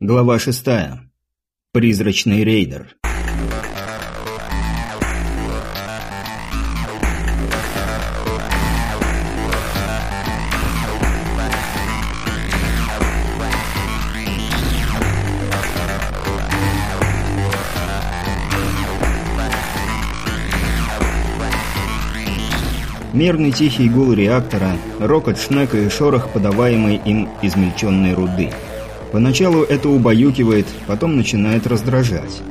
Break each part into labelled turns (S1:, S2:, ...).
S1: Глава шестая. Призрачный рейдер. Мерный тихий гул реактора, рокот шнека и шорох, подаваемый им измельченной руды – Поначалу это убаюкивает, потом начинает раздражать.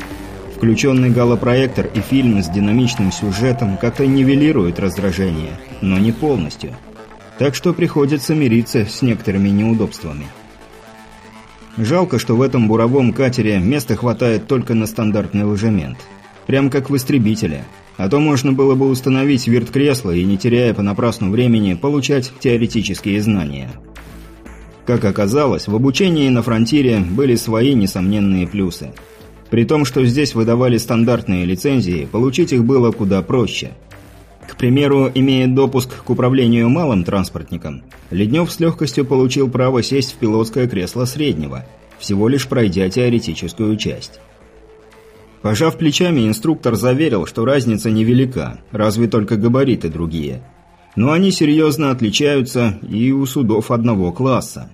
S1: Включенный галлопроектор и фильм с динамичным сюжетом как-то нивелируют раздражение, но не полностью. Так что приходится мириться с некоторыми неудобствами. Жалко, что в этом буровом катере места хватает только на стандартный ложемент. Прям как в истребителе. А то можно было бы установить вирт-кресло и, не теряя понапрасну времени, получать теоретические знания. Как оказалось, в обучении на фронтире были свои несомненные плюсы. При том, что здесь выдавали стандартные лицензии, получить их было куда проще. К примеру, имея допуск к управлению малым транспортником, Леднев с легкостью получил право сесть в пилотское кресло среднего, всего лишь пройдя теоретическую часть. Пожав плечами, инструктор заверил, что разница невелика, разве только габариты другие. Но они серьезно отличаются и у судов одного класса.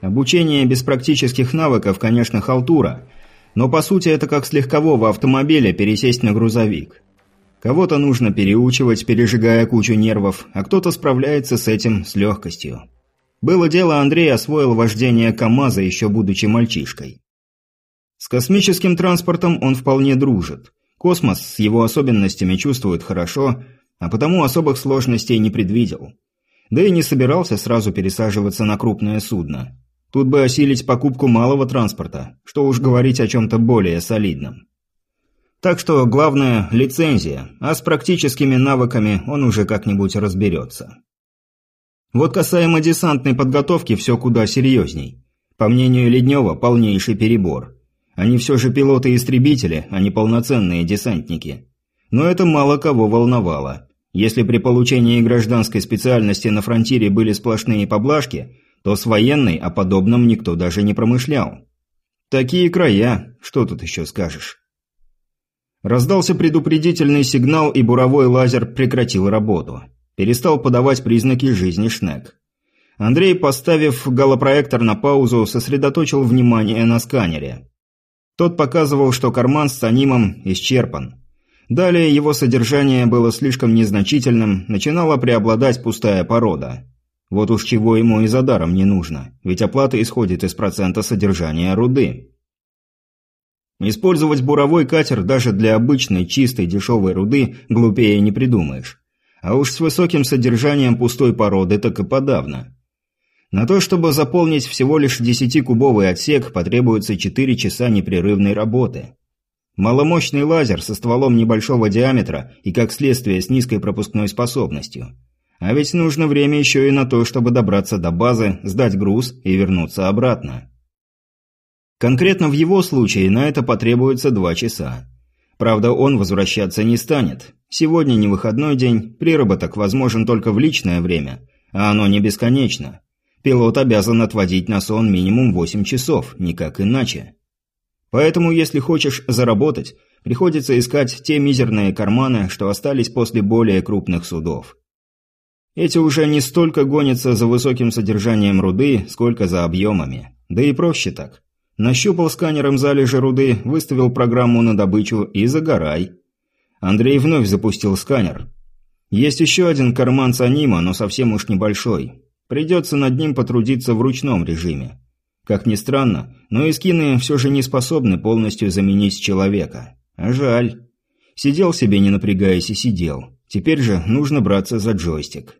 S1: Обучение без практических навыков, конечно, халтура, но по сути это как с легкового автомобиля пересесть на грузовик. Кого-то нужно переучивать, пережигая кучу нервов, а кто-то справляется с этим с легкостью. Было дело, Андрей освоил вождение КАМАЗа, еще будучи мальчишкой. С космическим транспортом он вполне дружит. Космос с его особенностями чувствует хорошо, а потому особых сложностей не предвидел. Да и не собирался сразу пересаживаться на крупное судно. Тут бы осилить покупку малого транспорта, что уж говорить о чем-то более солидном. Так что главное – лицензия, а с практическими навыками он уже как-нибудь разберется. Вот касаемо десантной подготовки все куда серьезней. По мнению Леднева, полнейший перебор. Они все же пилоты-истребители, а не полноценные десантники. Но это мало кого волновало. Если при получении гражданской специальности на фронтире были сплошные поблажки – то с военной о подобном никто даже не промышлял. Такие края, что тут еще скажешь. Раздался предупредительный сигнал, и буровой лазер прекратил работу. Перестал подавать признаки жизни Шнек. Андрей, поставив галлопроектор на паузу, сосредоточил внимание на сканере. Тот показывал, что карман с анимом исчерпан. Далее его содержание было слишком незначительным, начинала преобладать пустая порода. Вот уж чего ему и за даром не нужно, ведь оплата исходит из процента содержания руды. Использовать буровой катер даже для обычной чистой дешевой руды глупее не придумаешь. А уж с высоким содержанием пустой породы так и подавно. На то, чтобы заполнить всего лишь 10-кубовый отсек, потребуется 4 часа непрерывной работы. Маломощный лазер со стволом небольшого диаметра и, как следствие, с низкой пропускной способностью – а ведь нужно время еще и на то, чтобы добраться до базы, сдать груз и вернуться обратно. Конкретно в его случае на это потребуется два часа. Правда, он возвращаться не станет. Сегодня не выходной день, приработок возможен только в личное время, а оно не бесконечно. Пилот обязан отводить на сон минимум 8 часов, никак иначе. Поэтому, если хочешь заработать, приходится искать те мизерные карманы, что остались после более крупных судов. Эти уже не столько гонятся за высоким содержанием руды, сколько за объемами. Да и проще так. Нащупал сканером залежи руды, выставил программу на добычу и загорай. Андрей вновь запустил сканер. Есть еще один карман с анима, но совсем уж небольшой. Придется над ним потрудиться в ручном режиме. Как ни странно, но и скины все же не способны полностью заменить человека. А жаль. Сидел себе не напрягаясь и сидел. Теперь же нужно браться за джойстик.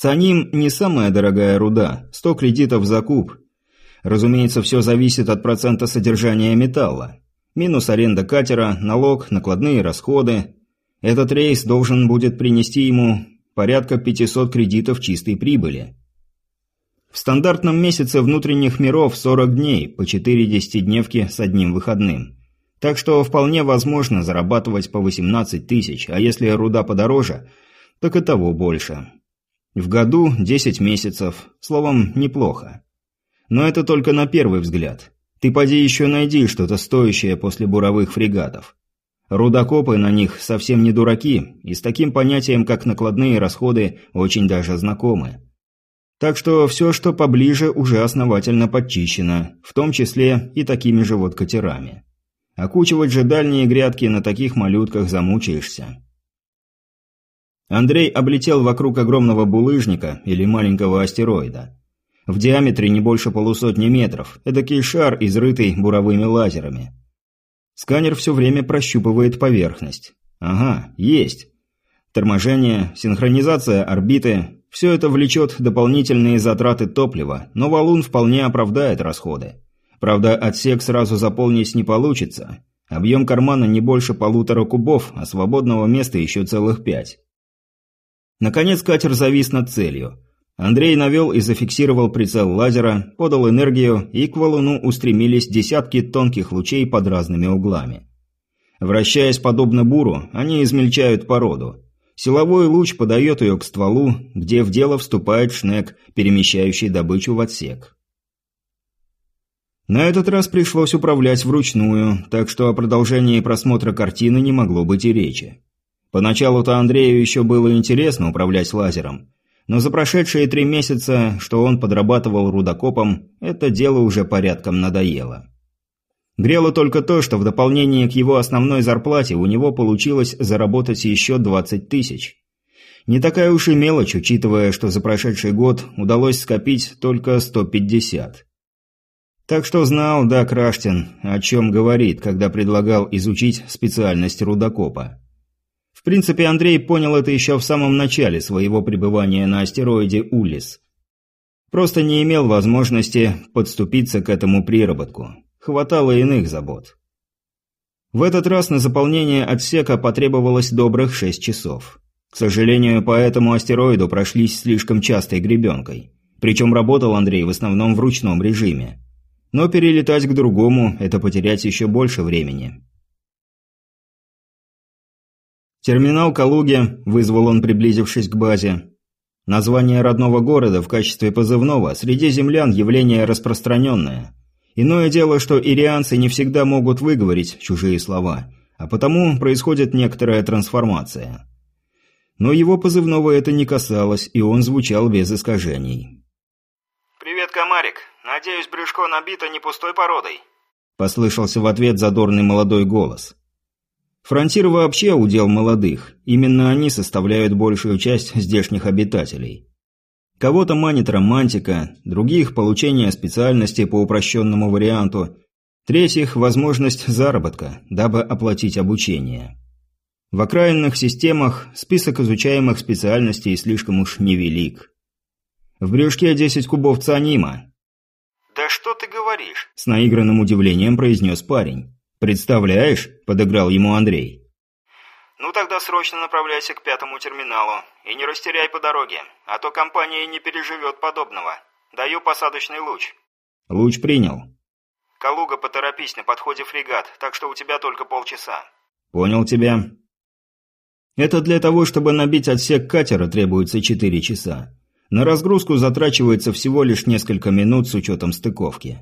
S1: Цаним не самая дорогая руда, 100 кредитов за куб. Разумеется, все зависит от процента содержания металла. Минус аренда катера, налог, накладные расходы. Этот рейс должен будет принести ему порядка 500 кредитов чистой прибыли. В стандартном месяце внутренних миров 40 дней, по 4 десятидневки с одним выходным. Так что вполне возможно зарабатывать по 18 тысяч, а если руда подороже, так и того больше. В году 10 месяцев. Словом, неплохо. Но это только на первый взгляд. Ты поди еще найди что-то стоящее после буровых фрегатов. Рудокопы на них совсем не дураки, и с таким понятием, как накладные расходы, очень даже знакомы. Так что все, что поближе, уже основательно подчищено, в том числе и такими же вот катерами. Окучивать же дальние грядки на таких малютках замучаешься. Андрей облетел вокруг огромного булыжника или маленького астероида. В диаметре не больше полусотни метров, эдакий шар, изрытый буровыми лазерами. Сканер все время прощупывает поверхность. Ага, есть. Торможение, синхронизация орбиты – все это влечет дополнительные затраты топлива, но валун вполне оправдает расходы. Правда, отсек сразу заполнить не получится. Объем кармана не больше полутора кубов, а свободного места еще целых пять. Наконец катер завис над целью. Андрей навел и зафиксировал прицел лазера, подал энергию, и к валуну устремились десятки тонких лучей под разными углами. Вращаясь подобно буру, они измельчают породу. Силовой луч подает ее к стволу, где в дело вступает шнек, перемещающий добычу в отсек. На этот раз пришлось управлять вручную, так что о продолжении просмотра картины не могло быть и речи. Поначалу-то Андрею еще было интересно управлять лазером, но за прошедшие три месяца, что он подрабатывал рудокопом, это дело уже порядком надоело. Грело только то, что в дополнение к его основной зарплате у него получилось заработать еще 20 тысяч. Не такая уж и мелочь, учитывая, что за прошедший год удалось скопить только 150. Так что знал, да, Краштин, о чем говорит, когда предлагал изучить специальность рудокопа. В принципе, Андрей понял это еще в самом начале своего пребывания на астероиде Улис. Просто не имел возможности подступиться к этому приработку. Хватало иных забот. В этот раз на заполнение отсека потребовалось добрых шесть часов. К сожалению, по этому астероиду прошлись слишком частой гребенкой. Причем работал Андрей в основном в ручном режиме. Но перелетать к другому – это потерять еще больше времени. Терминал Калуги вызвал он, приблизившись к базе. Название родного города в качестве позывного среди землян явление распространенное. Иное дело, что ирианцы не всегда могут выговорить чужие слова, а потому происходит некоторая трансформация. Но его позывного это не касалось, и он звучал без искажений.
S2: «Привет, комарик. Надеюсь, брюшко набито не пустой породой?»
S1: Послышался в ответ задорный молодой голос. Фронтир вообще удел молодых. Именно они составляют большую часть здешних обитателей. Кого-то манит романтика, других – получение специальности по упрощенному варианту, третьих – возможность заработка, дабы оплатить обучение. В окраинных системах список изучаемых специальностей слишком уж невелик. В брюшке 10 кубов цианима.
S2: «Да что ты говоришь?»
S1: – с наигранным удивлением произнес парень. «Представляешь?» – подыграл ему Андрей.
S2: «Ну тогда срочно направляйся к пятому терминалу. И не растеряй по дороге, а то компания не переживет подобного. Даю посадочный луч».
S1: «Луч принял».
S2: «Калуга, поторопись, на подходе фрегат, так что у тебя только полчаса».
S1: «Понял тебя». Это для того, чтобы набить отсек катера, требуется 4 часа. На разгрузку затрачивается всего лишь несколько минут с учетом стыковки.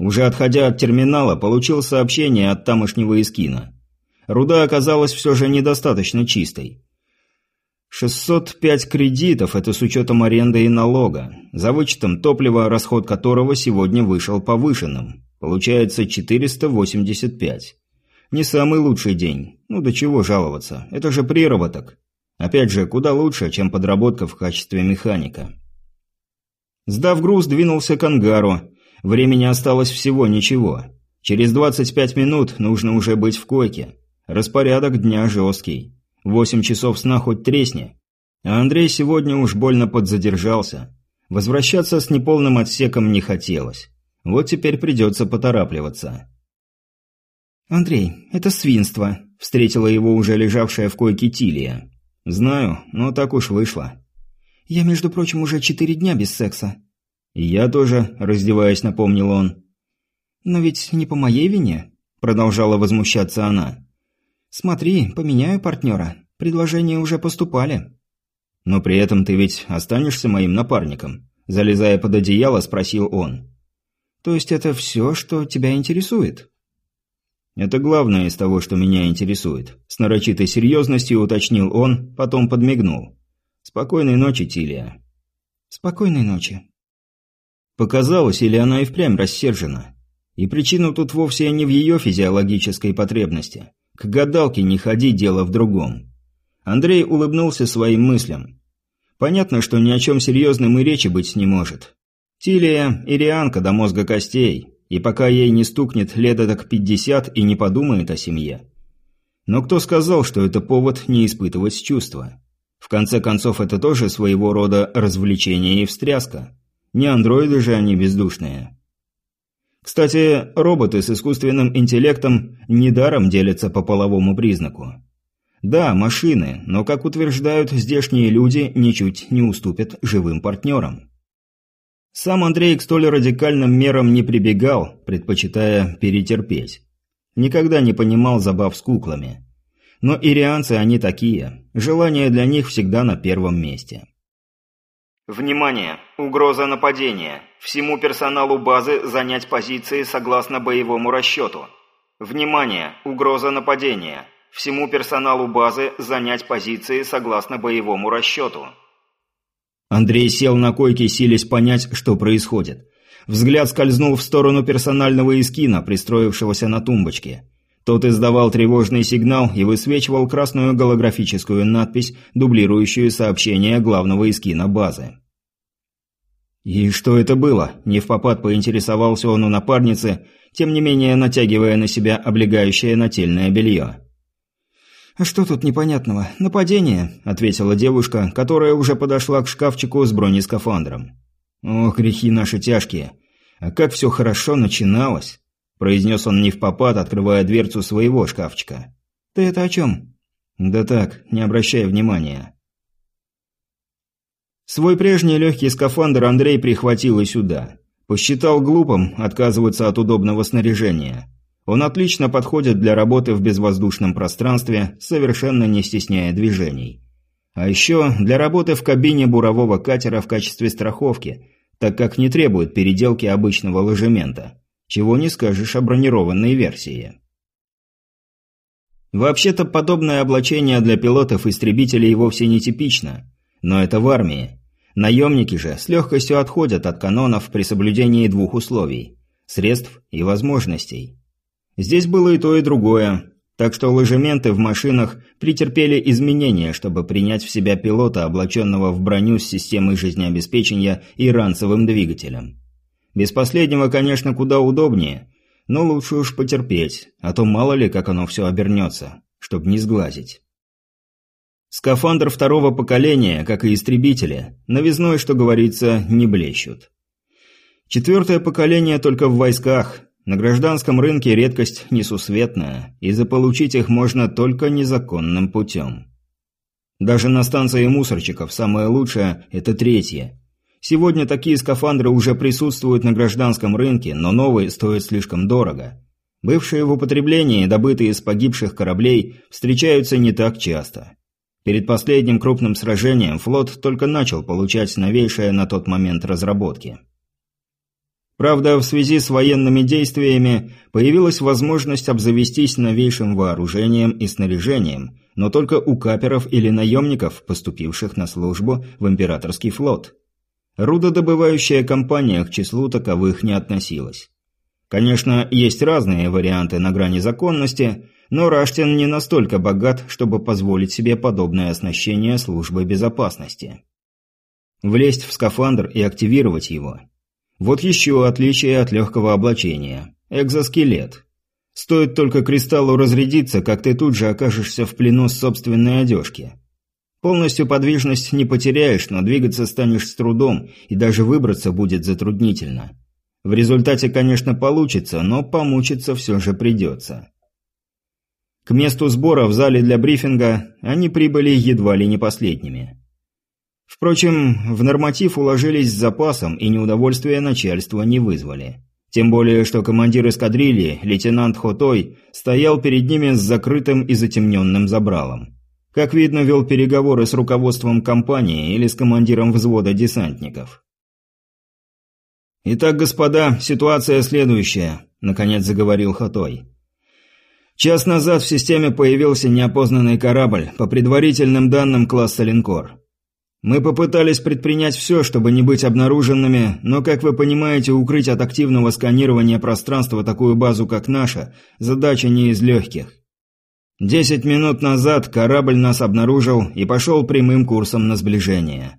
S1: Уже отходя от терминала, получил сообщение от тамошнего эскина. Руда оказалась все же недостаточно чистой. 605 кредитов – это с учетом аренды и налога. За вычетом топлива, расход которого сегодня вышел повышенным. Получается 485. Не самый лучший день. Ну до чего жаловаться, это же приработок. Опять же, куда лучше, чем подработка в качестве механика. Сдав груз, двинулся к ангару – Времени осталось всего ничего. Через 25 минут нужно уже быть в койке. Распорядок дня жесткий. Восемь часов сна хоть тресни. А Андрей сегодня уж больно подзадержался. Возвращаться с неполным отсеком не хотелось. Вот теперь придется поторапливаться.
S3: «Андрей, это свинство», – встретила его уже лежавшая в койке Тилия.
S1: «Знаю, но так уж вышло».
S3: «Я, между прочим, уже четыре дня без секса».
S1: «Я тоже», – раздеваясь, напомнил он.
S3: «Но ведь не по моей вине», – продолжала возмущаться она. «Смотри, поменяю партнера. Предложения уже поступали».
S1: «Но при этом ты ведь останешься моим напарником?» Залезая под одеяло, спросил он.
S3: То есть это все, что тебя интересует?»
S1: «Это главное из того, что меня интересует», – с нарочитой серьезностью уточнил он, потом подмигнул. «Спокойной ночи, Тилия».
S3: «Спокойной ночи».
S1: Показалось, или она и впрямь рассержена. И причина тут вовсе не в ее физиологической потребности. К гадалке не ходи, дело в другом. Андрей улыбнулся своим мыслям. Понятно, что ни о чем серьезном и речи быть не может. Тилия – ирианка до мозга костей, и пока ей не стукнет лет так пятьдесят и не подумает о семье. Но кто сказал, что это повод не испытывать чувства? В конце концов, это тоже своего рода развлечение и встряска. Не андроиды же они бездушные. Кстати, роботы с искусственным интеллектом недаром делятся по половому признаку. Да, машины, но, как утверждают здешние люди, ничуть не уступят живым партнерам. Сам Андрей к столь радикальным мерам не прибегал, предпочитая перетерпеть. Никогда не понимал забав с куклами. Но ирианцы они такие. Желание для них всегда на первом месте.
S2: Внимание! Угроза нападения. Всему персоналу базы занять позиции согласно боевому расчету. Внимание! Угроза нападения. Всему персоналу базы занять позиции согласно боевому расчету.
S1: Андрей сел на койке, силясь понять, что происходит. Взгляд скользнул в сторону персонального эскина, пристроившегося на тумбочке. Тот издавал тревожный сигнал и высвечивал красную голографическую надпись, дублирующую сообщение главного эскина базы. «И что это было?» – не в попад поинтересовался он у напарницы, тем не менее натягивая на себя облегающее нательное белье.
S3: «А что тут непонятного? Нападение», – ответила девушка, которая уже подошла к шкафчику с бронескафандром.
S1: «Ох, грехи наши тяжкие. А как все хорошо начиналось», – произнес он не в попад, открывая дверцу своего шкафчика.
S3: «Ты это о чем?»
S1: «Да так, не обращай внимания». Свой прежний легкий скафандр Андрей прихватил и сюда. Посчитал глупым отказываться от удобного снаряжения. Он отлично подходит для работы в безвоздушном пространстве, совершенно не стесняя движений. А еще для работы в кабине бурового катера в качестве страховки, так как не требует переделки обычного ложемента. Чего не скажешь о бронированной версии. Вообще-то подобное облачение для пилотов-истребителей вовсе не типично. Но это в армии. Наемники же с легкостью отходят от канонов при соблюдении двух условий – средств и возможностей. Здесь было и то, и другое, так что ложементы в машинах претерпели изменения, чтобы принять в себя пилота, облаченного в броню с системой жизнеобеспечения и ранцевым двигателем. Без последнего, конечно, куда удобнее, но лучше уж потерпеть, а то мало ли, как оно все обернется, чтобы не сглазить. Скафандр второго поколения, как и истребители, новизной, что говорится, не блещут. Четвертое поколение только в войсках, на гражданском рынке редкость несусветная, и заполучить их можно только незаконным путем. Даже на станции мусорчиков самое лучшее – это третье. Сегодня такие скафандры уже присутствуют на гражданском рынке, но новые стоят слишком дорого. Бывшие в употреблении, добытые из погибших кораблей, встречаются не так часто. Перед последним крупным сражением флот только начал получать новейшие на тот момент разработки. Правда, в связи с военными действиями появилась возможность обзавестись новейшим вооружением и снаряжением, но только у каперов или наемников, поступивших на службу в императорский флот. Рудодобывающая компания к числу таковых не относилась. Конечно, есть разные варианты на грани законности, но Раштин не настолько богат, чтобы позволить себе подобное оснащение службы безопасности. Влезть в скафандр и активировать его – вот еще отличие от легкого облачения. Экзоскелет. Стоит только кристаллу разрядиться, как ты тут же окажешься в плену собственной одежки. Полностью подвижность не потеряешь, но двигаться станешь с трудом, и даже выбраться будет затруднительно. В результате, конечно, получится, но помучиться все же придется. К месту сбора в зале для брифинга они прибыли едва ли не последними. Впрочем, в норматив уложились с запасом и неудовольствия начальства не вызвали. Тем более, что командир эскадрильи, лейтенант Хотой, стоял перед ними с закрытым и затемненным забралом. Как видно, вел переговоры с руководством компании или с командиром взвода десантников. «Итак, господа, ситуация следующая», – наконец заговорил Хатой. «Час назад в системе появился неопознанный корабль, по предварительным данным класса «Линкор». Мы попытались предпринять все, чтобы не быть обнаруженными, но, как вы понимаете, укрыть от активного сканирования пространства такую базу, как наша, задача не из легких. Десять минут назад корабль нас обнаружил и пошел прямым курсом на сближение.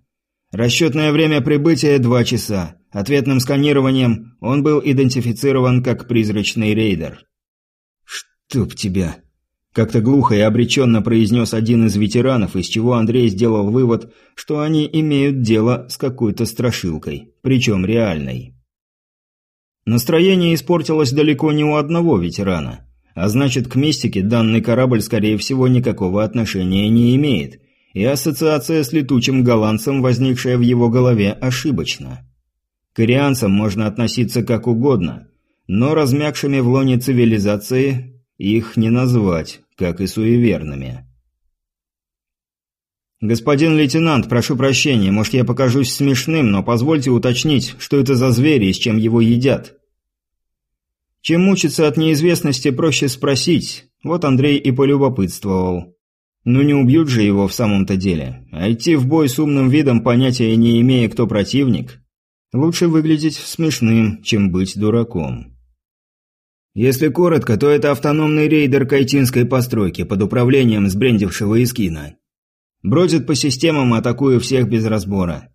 S1: Расчетное время прибытия – два часа. Ответным сканированием он был идентифицирован как призрачный рейдер. «Чтоб тебя!» Как-то глухо и обреченно произнес один из ветеранов, из чего Андрей сделал вывод, что они имеют дело с какой-то страшилкой, причем реальной. Настроение испортилось далеко не у одного ветерана, а значит, к мистике данный корабль, скорее всего, никакого отношения не имеет, и ассоциация с летучим голландцем, возникшая в его голове, ошибочна. К ирианцам можно относиться как угодно, но размягшими в лоне цивилизации их не назвать, как и суеверными. «Господин лейтенант, прошу прощения, может, я покажусь смешным, но позвольте уточнить, что это за звери и с чем его едят?» Чем мучиться от неизвестности, проще спросить. Вот Андрей и полюбопытствовал. Ну не убьют же его в самом-то деле. А идти в бой с умным видом, понятия не имея, кто противник, лучше выглядеть смешным, чем быть дураком. Если коротко, то это автономный рейдер кайтинской постройки под управлением сбрендившего Искина. Бродит по системам, атакуя всех без разбора.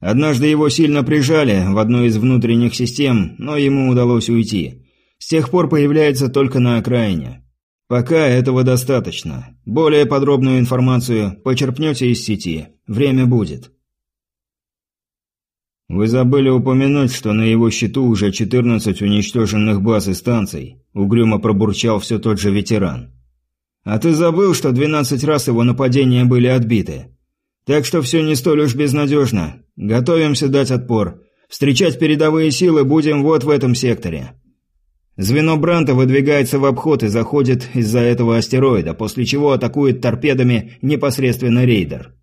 S1: Однажды его сильно прижали в одну из внутренних систем, но ему удалось уйти. Тех пор появляется только на окраине. Пока этого достаточно. Более подробную информацию почерпнете из сети. Время будет. «Вы забыли упомянуть, что на его счету уже 14 уничтоженных баз и станций», – угрюмо пробурчал все тот же ветеран. «А ты забыл, что 12 раз его нападения были отбиты. Так что все не столь уж безнадежно. Готовимся дать отпор. Встречать передовые силы будем вот в этом секторе». Звено Бранта выдвигается в обход и заходит из-за этого астероида, после чего атакует торпедами непосредственно рейдер.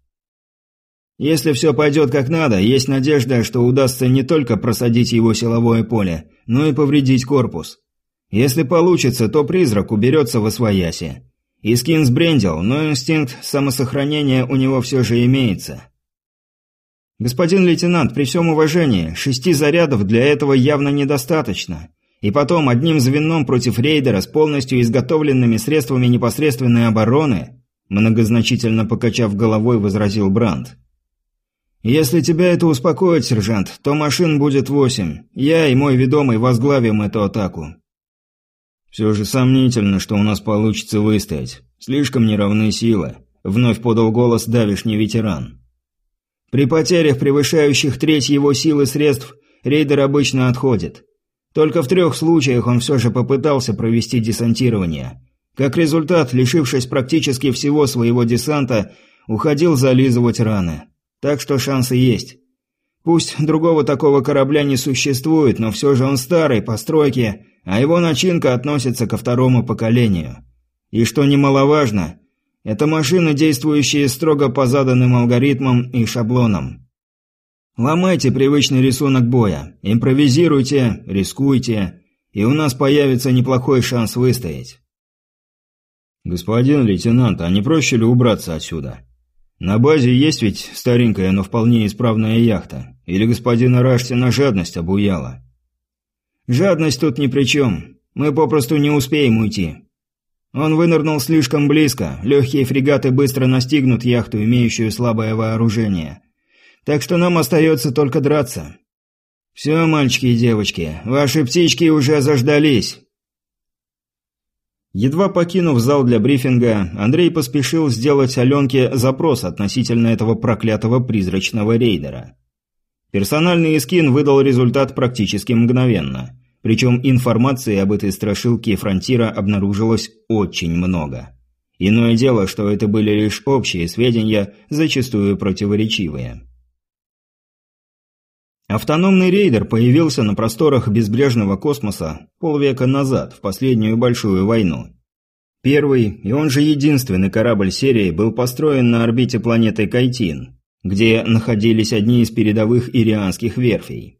S1: Если все пойдет как надо, есть надежда, что удастся не только просадить его силовое поле, но и повредить корпус. Если получится, то призрак уберется во свояси. Искин сбрендил, но инстинкт самосохранения у него все же имеется. «Господин лейтенант, при всем уважении, шести зарядов для этого явно недостаточно. И потом, одним звеном против рейдера с полностью изготовленными средствами непосредственной обороны», многозначительно покачав головой, возразил Брандт. «Если тебя это успокоит, сержант, то машин будет восемь. Я и мой ведомый возглавим эту атаку». «Все же сомнительно, что у нас получится выстоять. Слишком неравны силы», — вновь подал голос давишний ветеран. «При потерях, превышающих треть его силы средств, рейдер обычно отходит. Только в трех случаях он все же попытался провести десантирование. Как результат, лишившись практически всего своего десанта, уходил зализывать раны». Так что шансы есть. Пусть другого такого корабля не существует, но все же он старый, постройки, а его начинка относится ко второму поколению. И что немаловажно, это машины, действующие строго по заданным алгоритмам и шаблонам. Ломайте привычный рисунок боя, импровизируйте, рискуйте, и у нас появится неплохой шанс выстоять. «Господин лейтенант, а не проще ли убраться отсюда?» На базе есть ведь старенькая, но вполне исправная яхта. Или господина Раштина жадность обуяла? Жадность тут ни при чем. Мы попросту не успеем уйти. Он вынырнул слишком близко. Легкие фрегаты быстро настигнут яхту, имеющую слабое вооружение. Так что нам остается только драться. Все, мальчики и девочки, ваши птички уже заждались. Едва покинув зал для брифинга, Андрей поспешил сделать Аленке запрос относительно этого проклятого призрачного рейдера. Персональный скин выдал результат практически мгновенно. Причем информации об этой страшилке фронтира обнаружилось очень много. Иное дело, что это были лишь общие сведения, зачастую противоречивые. Автономный рейдер появился на просторах безбрежного космоса полвека назад, в последнюю большую войну. Первый, и он же единственный корабль серии, был построен на орбите планеты Кайтин, где находились одни из передовых ирианских верфей.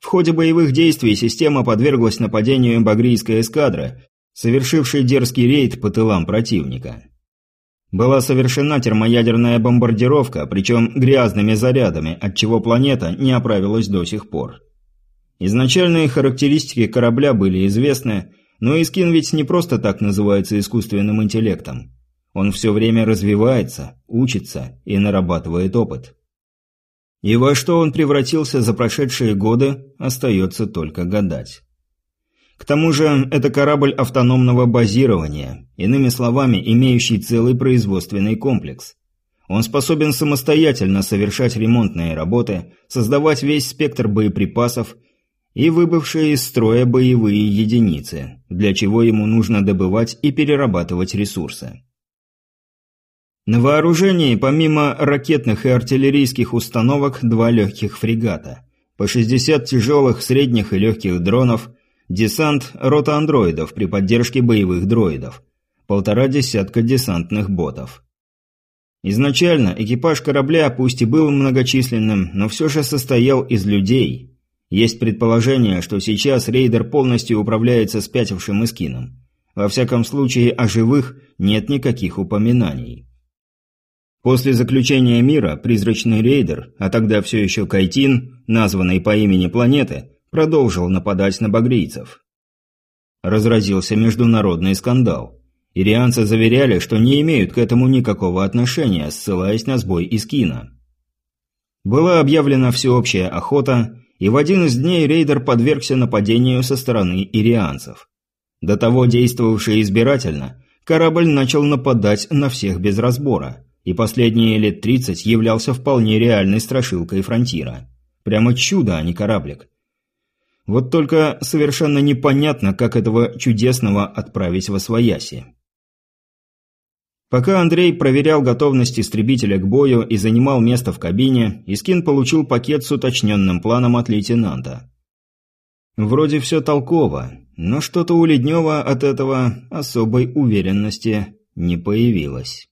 S1: В ходе боевых действий система подверглась нападению багрийской эскадры, совершившей дерзкий рейд по тылам противника. Была совершена термоядерная бомбардировка, причем грязными зарядами, от чего планета не оправилась до сих пор. Изначальные характеристики корабля были известны, но Искин ведь не просто так называется искусственным интеллектом. Он все время развивается, учится и нарабатывает опыт. И во что он превратился за прошедшие годы, остается только гадать. К тому же, это корабль автономного базирования, иными словами, имеющий целый производственный комплекс. Он способен самостоятельно совершать ремонтные работы, создавать весь спектр боеприпасов и выбывшие из строя боевые единицы, для чего ему нужно добывать и перерабатывать ресурсы. На вооружении, помимо ракетных и артиллерийских установок, два легких фрегата, по 60 тяжелых, средних и легких дронов, десант рота андроидов при поддержке боевых дроидов, полтора десятка десантных ботов. Изначально экипаж корабля, пусть и был многочисленным, но все же состоял из людей. Есть предположение, что сейчас рейдер полностью управляется спятившим эскином. Во всяком случае, о живых нет никаких упоминаний. После заключения мира призрачный рейдер, а тогда все еще Кайтин, названный по имени планеты, продолжил нападать на багрийцев. Разразился международный скандал. Ирианцы заверяли, что не имеют к этому никакого отношения, ссылаясь на сбой из кино. Была объявлена всеобщая охота, и в один из дней рейдер подвергся нападению со стороны ирианцев. До того действовавший избирательно, корабль начал нападать на всех без разбора – и последние лет 30 являлся вполне реальной страшилкой фронтира. Прямо чудо, а не кораблик. Вот только совершенно непонятно, как этого чудесного отправить во свояси. Пока Андрей проверял готовность истребителя к бою и занимал место в кабине, Искин получил пакет с уточненным планом от лейтенанта. Вроде все толково, но что-то у Леднева от этого особой уверенности не появилось.